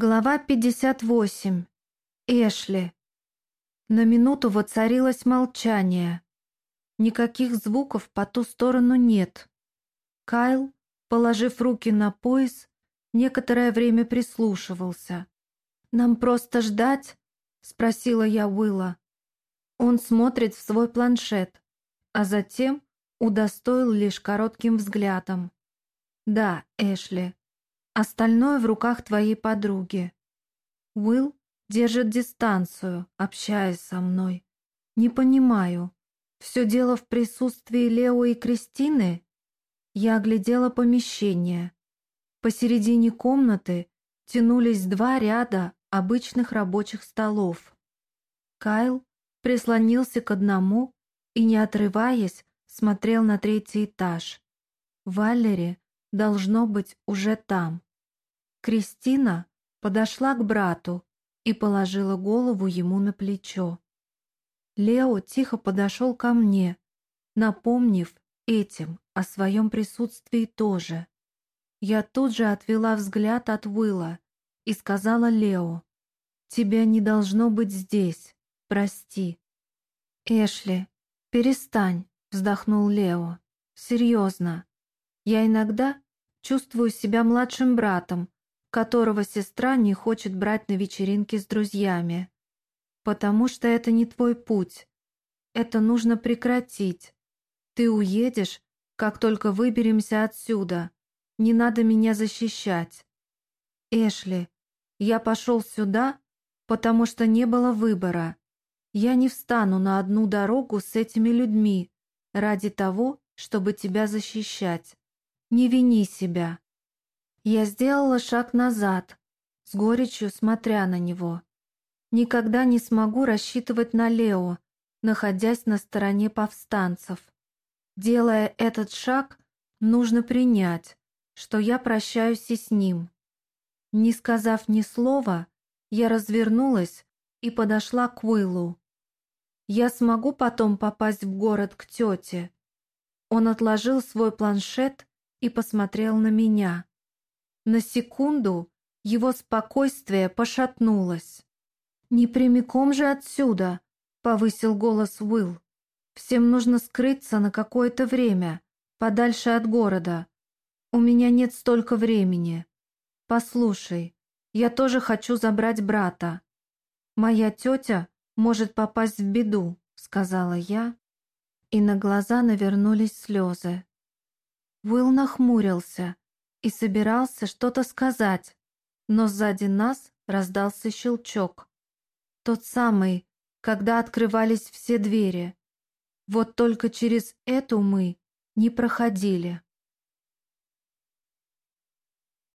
Глава 58. Эшли. На минуту воцарилось молчание. Никаких звуков по ту сторону нет. Кайл, положив руки на пояс, некоторое время прислушивался. «Нам просто ждать?» — спросила я Уилла. Он смотрит в свой планшет, а затем удостоил лишь коротким взглядом. «Да, Эшли, Остальное в руках твоей подруги. Уилл держит дистанцию, общаясь со мной. Не понимаю. Все дело в присутствии Лео и Кристины? Я оглядела помещение. Посередине комнаты тянулись два ряда обычных рабочих столов. Кайл прислонился к одному и, не отрываясь, смотрел на третий этаж. Валери должно быть уже там. Кристина подошла к брату и положила голову ему на плечо. Лео тихо подошел ко мне, напомнив этим о своем присутствии тоже. Я тут же отвела взгляд от Уилла и сказала Лео, «Тебя не должно быть здесь, прости». «Эшли, перестань», — вздохнул Лео. «Серьезно. Я иногда чувствую себя младшим братом, которого сестра не хочет брать на вечеринки с друзьями. Потому что это не твой путь. Это нужно прекратить. Ты уедешь, как только выберемся отсюда. Не надо меня защищать. Эшли, я пошел сюда, потому что не было выбора. Я не встану на одну дорогу с этими людьми ради того, чтобы тебя защищать. Не вини себя. Я сделала шаг назад, с горечью смотря на него. Никогда не смогу рассчитывать на Лео, находясь на стороне повстанцев. Делая этот шаг, нужно принять, что я прощаюсь и с ним. Не сказав ни слова, я развернулась и подошла к Уиллу. Я смогу потом попасть в город к тете. Он отложил свой планшет и посмотрел на меня. На секунду его спокойствие пошатнулось. «Не прямиком же отсюда!» — повысил голос Уилл. «Всем нужно скрыться на какое-то время, подальше от города. У меня нет столько времени. Послушай, я тоже хочу забрать брата. Моя тетя может попасть в беду», — сказала я, и на глаза навернулись слезы. Уилл нахмурился и собирался что-то сказать, но сзади нас раздался щелчок. Тот самый, когда открывались все двери. Вот только через эту мы не проходили.